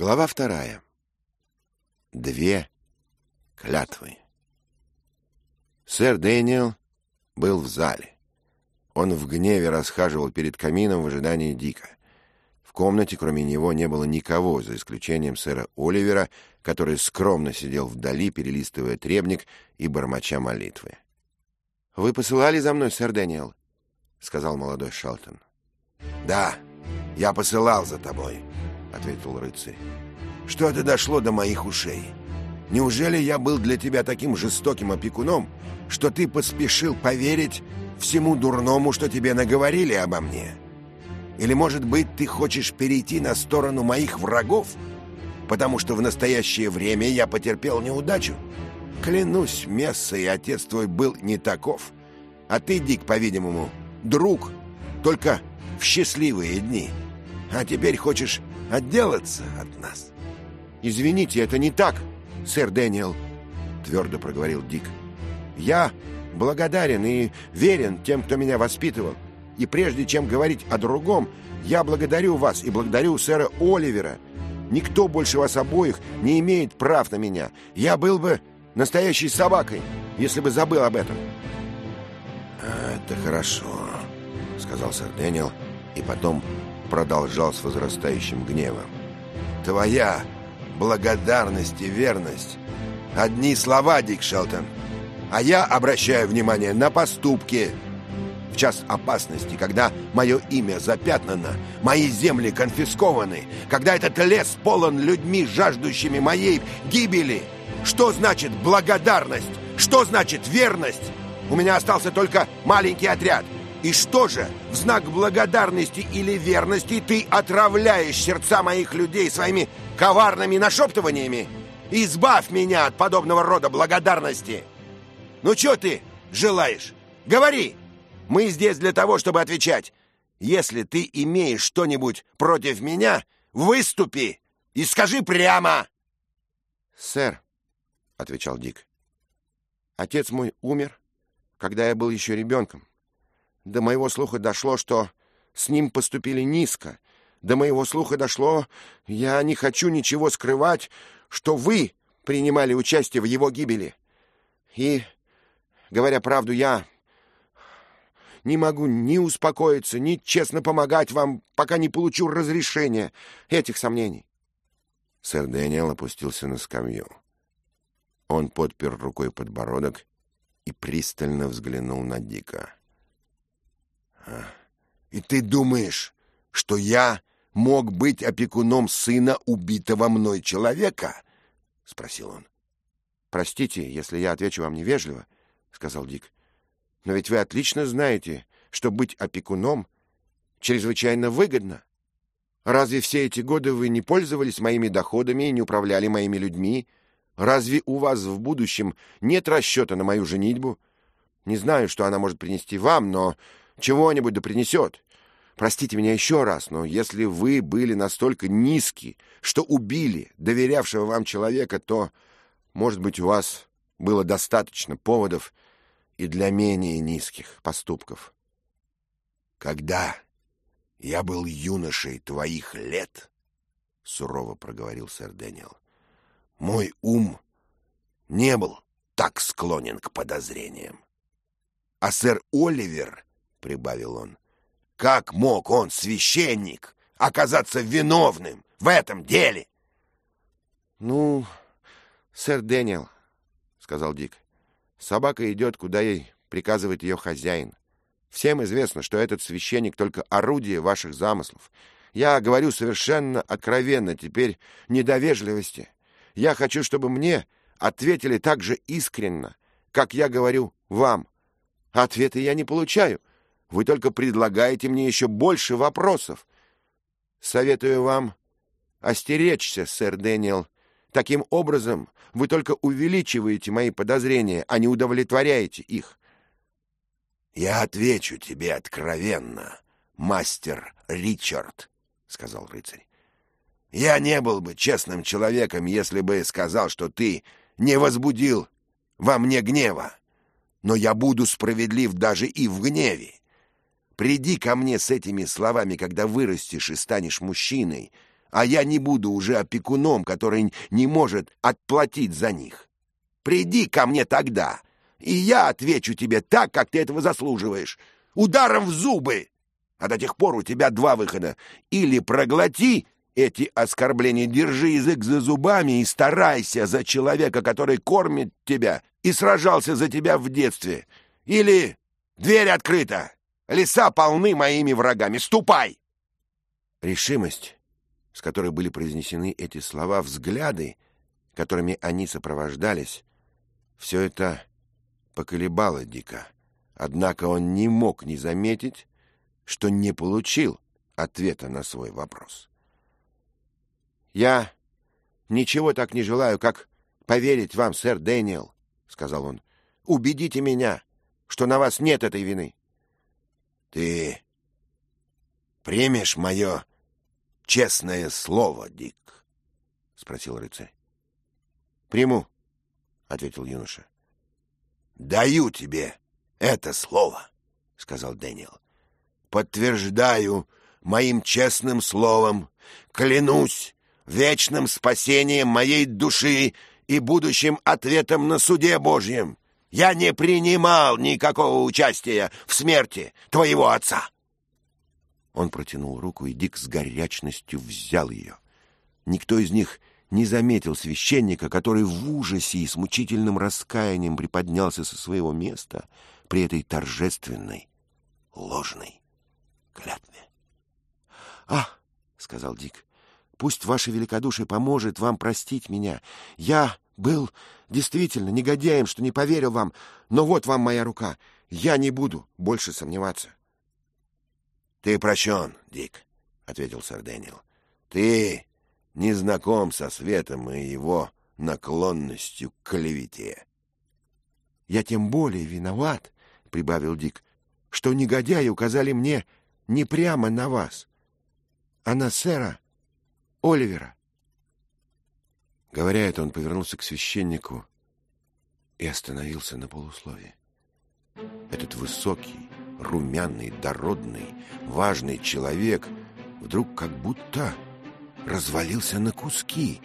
Глава вторая. Две клятвы. Сэр Дэниел был в зале. Он в гневе расхаживал перед камином в ожидании Дика. В комнате, кроме него, не было никого, за исключением сэра Оливера, который скромно сидел вдали, перелистывая требник и бормоча молитвы. — Вы посылали за мной, сэр Дэниел? — сказал молодой Шалтон. — Да, я посылал за тобой, — ответил рыцарь. «Что это дошло до моих ушей? Неужели я был для тебя таким жестоким опекуном, что ты поспешил поверить всему дурному, что тебе наговорили обо мне? Или, может быть, ты хочешь перейти на сторону моих врагов, потому что в настоящее время я потерпел неудачу? Клянусь, Месса и отец твой был не таков, а ты, Дик, по-видимому, друг, только в счастливые дни. А теперь хочешь отделаться от нас. «Извините, это не так, сэр Дэниел», — твердо проговорил Дик. «Я благодарен и верен тем, кто меня воспитывал. И прежде чем говорить о другом, я благодарю вас и благодарю сэра Оливера. Никто больше вас обоих не имеет прав на меня. Я был бы настоящей собакой, если бы забыл об этом». «Это хорошо», — сказал сэр Дэниел, и потом продолжал с возрастающим гневом. «Твоя благодарность и верность — одни слова, Дик Шелтон, а я обращаю внимание на поступки. В час опасности, когда мое имя запятнано, мои земли конфискованы, когда этот лес полон людьми, жаждущими моей гибели, что значит благодарность? Что значит верность? У меня остался только маленький отряд — и что же, в знак благодарности или верности ты отравляешь сердца моих людей своими коварными нашептываниями? Избавь меня от подобного рода благодарности! Ну что ты желаешь? Говори! Мы здесь для того, чтобы отвечать. Если ты имеешь что-нибудь против меня, выступи и скажи прямо!» «Сэр», — отвечал Дик, — «отец мой умер, когда я был еще ребенком. До моего слуха дошло, что с ним поступили низко. До моего слуха дошло, я не хочу ничего скрывать, что вы принимали участие в его гибели. И, говоря правду, я не могу ни успокоиться, ни честно помогать вам, пока не получу разрешения этих сомнений. Сэр Дэниел опустился на скамью. Он подпер рукой подбородок и пристально взглянул на Дика. И ты думаешь, что я мог быть опекуном сына убитого мной человека? — спросил он. — Простите, если я отвечу вам невежливо, — сказал Дик. — Но ведь вы отлично знаете, что быть опекуном чрезвычайно выгодно. Разве все эти годы вы не пользовались моими доходами и не управляли моими людьми? Разве у вас в будущем нет расчета на мою женитьбу? Не знаю, что она может принести вам, но чего-нибудь да принесет. Простите меня еще раз, но если вы были настолько низки, что убили доверявшего вам человека, то, может быть, у вас было достаточно поводов и для менее низких поступков. Когда я был юношей твоих лет, — сурово проговорил сэр Дэниел, — мой ум не был так склонен к подозрениям. А сэр Оливер — прибавил он. «Как мог он, священник, оказаться виновным в этом деле?» «Ну, сэр Дэниел», — сказал Дик, — «собака идет, куда ей приказывает ее хозяин. Всем известно, что этот священник только орудие ваших замыслов. Я говорю совершенно откровенно теперь, не до вежливости. Я хочу, чтобы мне ответили так же искренно, как я говорю вам. Ответы я не получаю, вы только предлагаете мне еще больше вопросов. Советую вам остеречься, сэр Дэниел. Таким образом, вы только увеличиваете мои подозрения, а не удовлетворяете их. — Я отвечу тебе откровенно, мастер Ричард, — сказал рыцарь. — Я не был бы честным человеком, если бы сказал, что ты не возбудил во мне гнева. Но я буду справедлив даже и в гневе. Приди ко мне с этими словами, когда вырастешь и станешь мужчиной, а я не буду уже опекуном, который не может отплатить за них. Приди ко мне тогда, и я отвечу тебе так, как ты этого заслуживаешь, ударом в зубы. А до тех пор у тебя два выхода. Или проглоти эти оскорбления, держи язык за зубами и старайся за человека, который кормит тебя и сражался за тебя в детстве. Или дверь открыта, леса полны моими врагами, ступай!» Решимость, с которой были произнесены эти слова, взгляды, которыми они сопровождались, все это поколебало Дика. Однако он не мог не заметить, что не получил ответа на свой вопрос. «Я ничего так не желаю, как поверить вам, сэр Дэниел», — сказал он. «Убедите меня, что на вас нет этой вины». «Ты примешь мое честное слово, Дик?» — спросил рыцарь. «Приму», — ответил юноша. «Даю тебе это слово», — сказал Дэниел. «Подтверждаю моим честным словом, клянусь вечным спасением моей души и будущим ответом на суде Божьем. Я не принимал никакого участия в смерти твоего отца. Он протянул руку, и Дик с горячностью взял ее. Никто из них не заметил священника, который в ужасе и с мучительным раскаянием приподнялся со своего места при этой торжественной, ложной клятве. — А, — сказал Дик, Пусть ваше великодушие поможет вам простить меня. Я был действительно негодяем, что не поверил вам, но вот вам моя рука. Я не буду больше сомневаться. — Ты прощен, Дик, — ответил сэр Дэниел. — Ты не знаком со светом и его наклонностью к клевете. — Я тем более виноват, — прибавил Дик, — что негодяи указали мне не прямо на вас, а на сэра Оливера. Говоря это, он повернулся к священнику и остановился на полуслове. Этот высокий, румяный, дородный, важный человек вдруг как будто развалился на куски.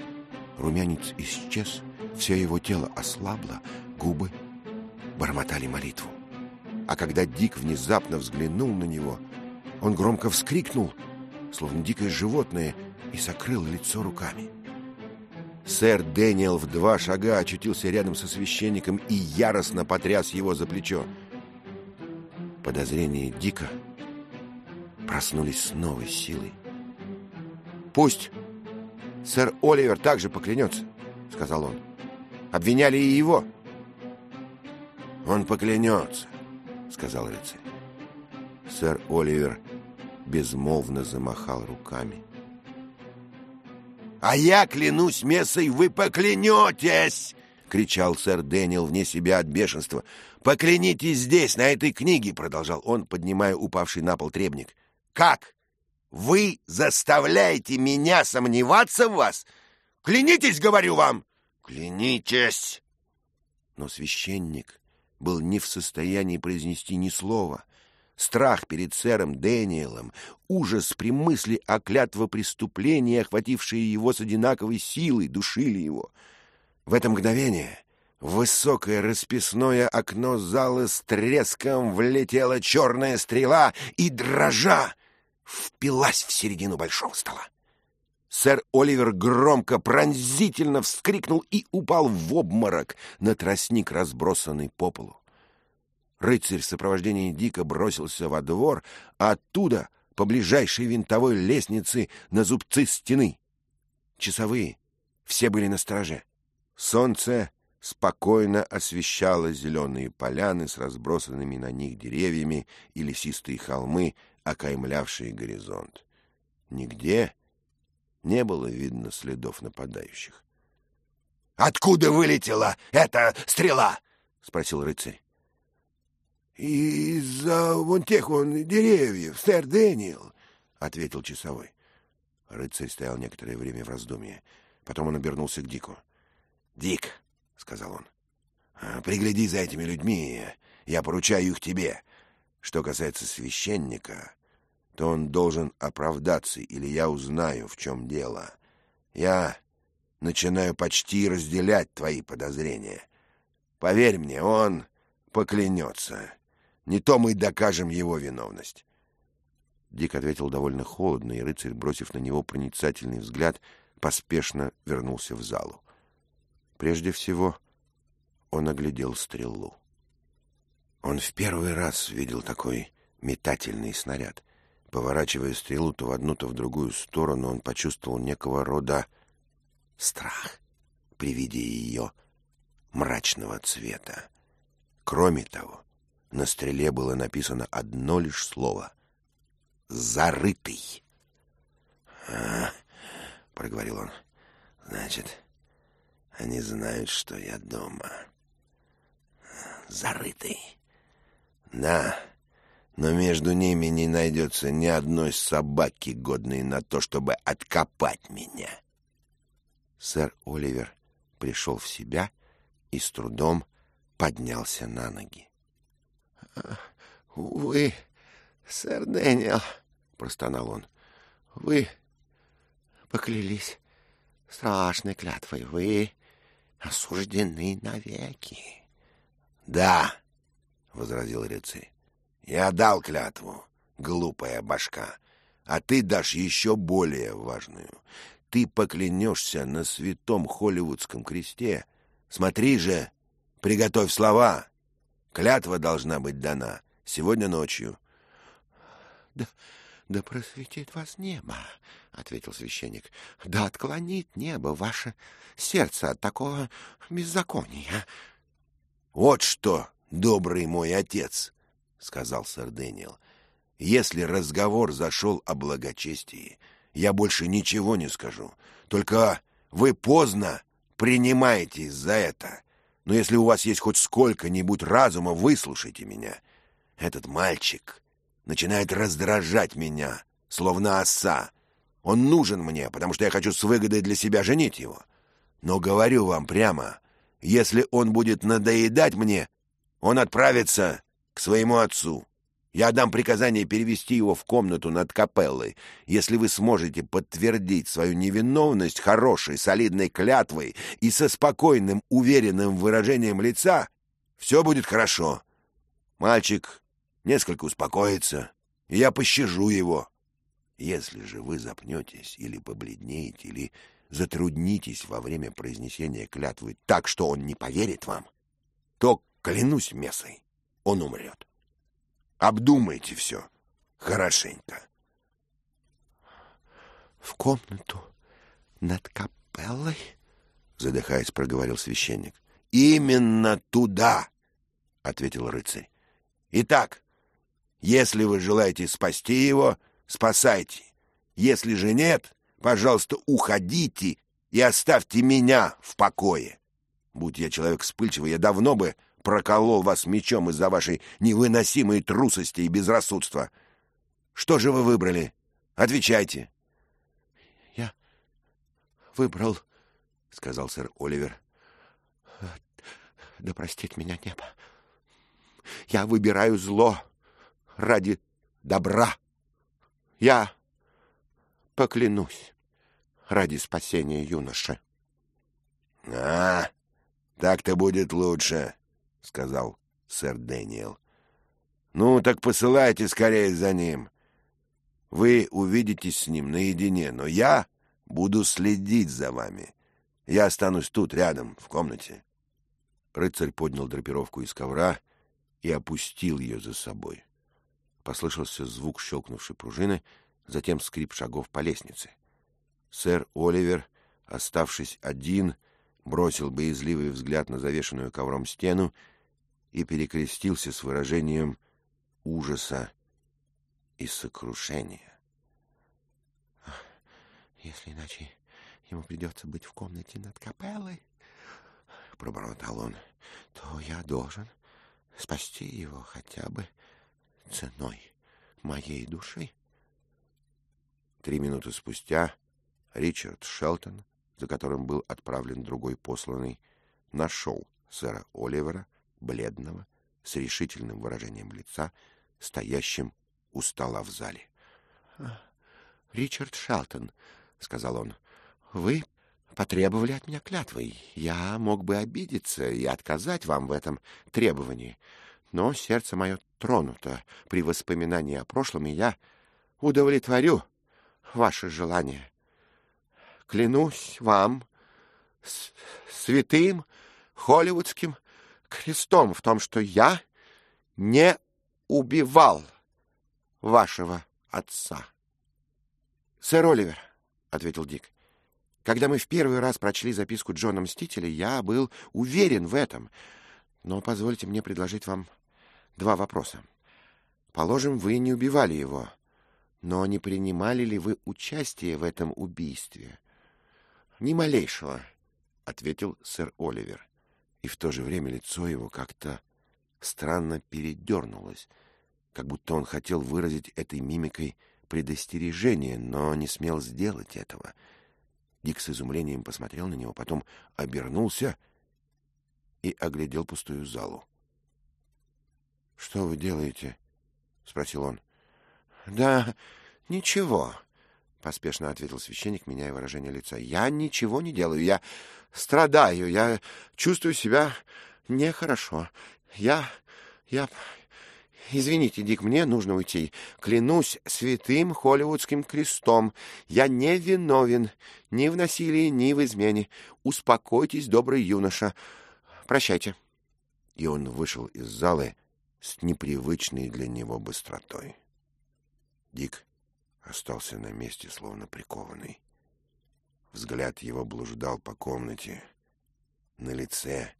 Румянец исчез, все его тело ослабло, губы бормотали молитву. А когда Дик внезапно взглянул на него, он громко вскрикнул, словно дикое животное — и закрыл лицо руками. Сэр Дэниел в два шага очутился рядом со священником и яростно потряс его за плечо. Подозрения Дика проснулись с новой силой. «Пусть сэр Оливер также поклянется», — сказал он. «Обвиняли и его». «Он поклянется», — сказал рыцарь. Сэр Оливер безмолвно замахал руками. «А я клянусь мессой, вы поклянетесь!» — кричал сэр Дэниел вне себя от бешенства. «Поклянитесь здесь, на этой книге!» — продолжал он, поднимая упавший на пол требник. «Как? Вы заставляете меня сомневаться в вас? Клянитесь, говорю вам!» «Клянитесь!» Но священник был не в состоянии произнести ни слова — страх перед сэром Дэниелом, ужас при мысли о клятвопреступлении, охватившие его с одинаковой силой, душили его. В это мгновение высокое расписное окно зала с треском влетела черная стрела и, дрожа, впилась в середину большого стола. Сэр Оливер громко, пронзительно вскрикнул и упал в обморок на тростник, разбросанный по полу. Рыцарь в сопровождении Дика бросился во двор, а оттуда по ближайшей винтовой лестнице на зубцы стены. Часовые все были на стороже. Солнце спокойно освещало зеленые поляны с разбросанными на них деревьями и лесистые холмы, окаймлявшие горизонт. Нигде не было видно следов нападающих. — Откуда вылетела эта стрела? — спросил рыцарь. «Из-за вон тех вон деревьев, сэр Дэниел», — ответил часовой. Рыцарь стоял некоторое время в раздумье. Потом он обернулся к Дику. «Дик», — сказал он, — «пригляди за этими людьми, я поручаю их тебе. Что касается священника, то он должен оправдаться, или я узнаю, в чем дело. Я начинаю почти разделять твои подозрения. Поверь мне, он поклянется. Не то мы докажем его виновность. Дик ответил довольно холодно, и рыцарь, бросив на него проницательный взгляд, поспешно вернулся в залу. Прежде всего он оглядел стрелу. Он в первый раз видел такой метательный снаряд. Поворачивая стрелу то в одну, то в другую сторону, он почувствовал некого рода страх при виде ее мрачного цвета. Кроме того, на стреле было написано одно лишь слово — «зарытый». «А, — проговорил он, — значит, они знают, что я дома. Зарытый. Да, но между ними не найдется ни одной собаки, годной на то, чтобы откопать меня. Сэр Оливер пришел в себя и с трудом поднялся на ноги. — Вы, сэр Дэниел, — простонал он, — вы поклялись страшной клятвой. Вы осуждены навеки. — Да, — возразил рыцарь, — я дал клятву, глупая башка, а ты дашь еще более важную. Ты поклянешься на святом холливудском кресте. Смотри же, приготовь слова. Клятва должна быть дана сегодня ночью. — Да, да просветит вас небо, — ответил священник. — Да отклонит небо ваше сердце от такого беззакония. — Вот что, добрый мой отец, — сказал сэр Дэниел, — если разговор зашел о благочестии, я больше ничего не скажу. Только вы поздно принимаетесь за это. Но если у вас есть хоть сколько-нибудь разума, выслушайте меня. Этот мальчик начинает раздражать меня, словно оса. Он нужен мне, потому что я хочу с выгодой для себя женить его. Но говорю вам прямо, если он будет надоедать мне, он отправится к своему отцу. Я дам приказание перевести его в комнату над капеллой. Если вы сможете подтвердить свою невиновность хорошей, солидной клятвой и со спокойным, уверенным выражением лица, все будет хорошо. Мальчик несколько успокоится, и я пощажу его. Если же вы запнетесь или побледнеете, или затруднитесь во время произнесения клятвы так, что он не поверит вам, то, клянусь мессой, он умрет. Обдумайте все хорошенько. — В комнату над капеллой? — задыхаясь, проговорил священник. — Именно туда! — ответил рыцарь. — Итак, если вы желаете спасти его, спасайте. Если же нет, пожалуйста, уходите и оставьте меня в покое. Будь я человек вспыльчивый, я давно бы проколол вас мечом из-за вашей невыносимой трусости и безрассудства. Что же вы выбрали? Отвечайте. — Я выбрал, — сказал сэр Оливер. — Да простит меня небо. Я выбираю зло ради добра. Я поклянусь ради спасения юноши. — А, так-то будет лучше, — сказал сэр Дэниел. — Ну, так посылайте скорее за ним. Вы увидитесь с ним наедине, но я буду следить за вами. Я останусь тут, рядом, в комнате. Рыцарь поднял драпировку из ковра и опустил ее за собой. Послышался звук щелкнувшей пружины, затем скрип шагов по лестнице. Сэр Оливер, оставшись один, бросил боязливый взгляд на завешенную ковром стену и перекрестился с выражением ужаса и сокрушения. «Если иначе ему придется быть в комнате над капеллой, — пробормотал он, — то я должен спасти его хотя бы ценой моей души». Три минуты спустя Ричард Шелтон, за которым был отправлен другой посланный, нашел сэра Оливера бледного, с решительным выражением лица, стоящим у стола в зале. — Ричард Шелтон, — сказал он, — вы потребовали от меня клятвы. Я мог бы обидеться и отказать вам в этом требовании, но сердце мое тронуто при воспоминании о прошлом, и я удовлетворю ваше желание. Клянусь вам святым холливудским крестом в том, что я не убивал вашего отца. — Сэр Оливер, — ответил Дик, — когда мы в первый раз прочли записку Джона Мстителя, я был уверен в этом. Но позвольте мне предложить вам два вопроса. Положим, вы не убивали его, но не принимали ли вы участие в этом убийстве? — Ни малейшего, — ответил сэр Оливер. И в то же время лицо его как-то странно передернулось, как будто он хотел выразить этой мимикой предостережение, но не смел сделать этого. Дик с изумлением посмотрел на него, потом обернулся и оглядел пустую залу. — Что вы делаете? — спросил он. — Да ничего, — поспешно ответил священник, меняя выражение лица. — Я ничего не делаю. Я страдаю. Я чувствую себя нехорошо. Я... я... Извините, Дик, мне нужно уйти. Клянусь святым холливудским крестом. Я не виновен ни в насилии, ни в измене. Успокойтесь, добрый юноша. Прощайте. И он вышел из залы с непривычной для него быстротой. Дик остался на месте, словно прикованный. Взгляд его блуждал по комнате. На лице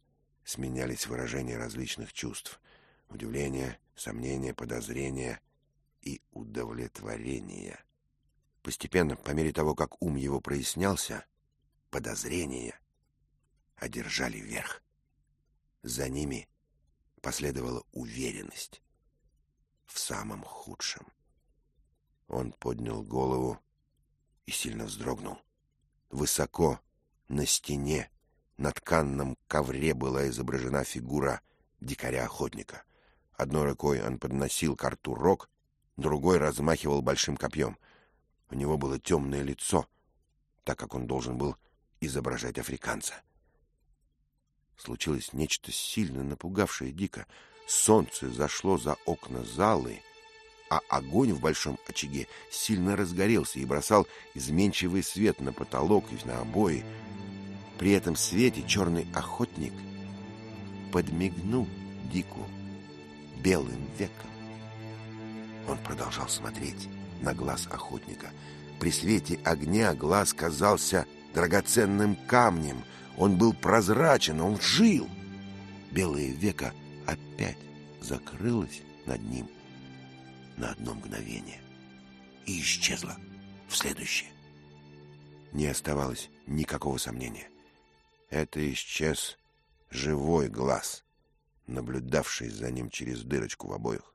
сменялись выражения различных чувств — удивления, сомнения, подозрения и удовлетворения. Постепенно, по мере того, как ум его прояснялся, подозрения одержали верх. За ними последовала уверенность в самом худшем. Он поднял голову и сильно вздрогнул. Высоко на стене на тканном ковре была изображена фигура дикаря-охотника. Одной рукой он подносил к рог, другой размахивал большим копьем. У него было темное лицо, так как он должен был изображать африканца. Случилось нечто сильно напугавшее Дика. Солнце зашло за окна залы, а огонь в большом очаге сильно разгорелся и бросал изменчивый свет на потолок и на обои. При этом свете черный охотник подмигнул Дику белым веком. Он продолжал смотреть на глаз охотника. При свете огня глаз казался драгоценным камнем. Он был прозрачен, он жил. Белое веко опять закрылось над ним на одно мгновение и исчезло в следующее. Не оставалось никакого сомнения. Это исчез живой глаз, наблюдавший за ним через дырочку в обоих.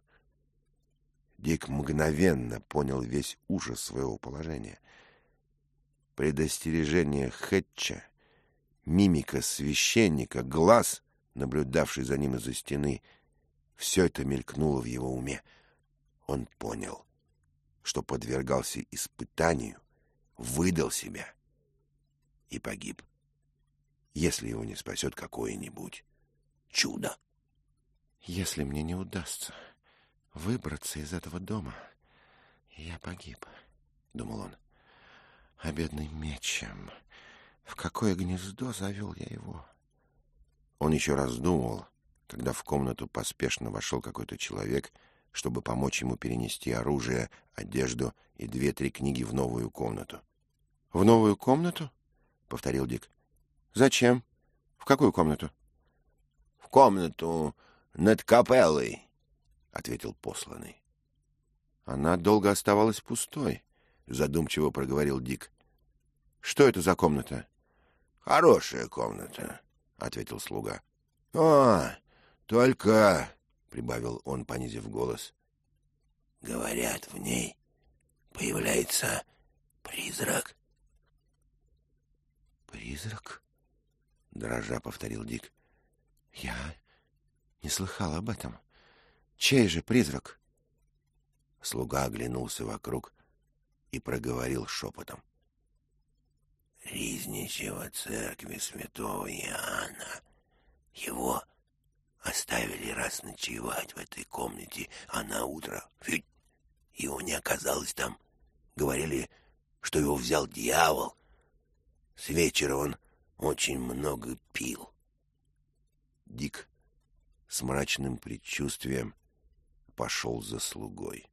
Дик мгновенно понял весь ужас своего положения. Предостережение Хэтча, мимика священника, глаз, наблюдавший за ним из-за стены, все это мелькнуло в его уме. Он понял, что подвергался испытанию, выдал себя и погиб если его не спасет какое-нибудь чудо. Если мне не удастся выбраться из этого дома, я погиб, — думал он. А бедный мечем, в какое гнездо завел я его? Он еще раз думал, когда в комнату поспешно вошел какой-то человек, чтобы помочь ему перенести оружие, одежду и две-три книги в новую комнату. — В новую комнату? — повторил Дик. Зачем? В какую комнату? В комнату над капеллой, ответил посланный. Она долго оставалась пустой, задумчиво проговорил Дик. Что это за комната? Хорошая комната, ответил слуга. О, только, прибавил он, понизив голос. Говорят, в ней появляется призрак. Призрак? — дрожа повторил Дик. — Я не слыхал об этом. Чей же призрак? Слуга оглянулся вокруг и проговорил шепотом. Ризничева церкви святого Иоанна. Его оставили раз ночевать в этой комнате, а на утро фють, его не оказалось там. Говорили, что его взял дьявол. С вечера он очень много пил. Дик с мрачным предчувствием пошел за слугой.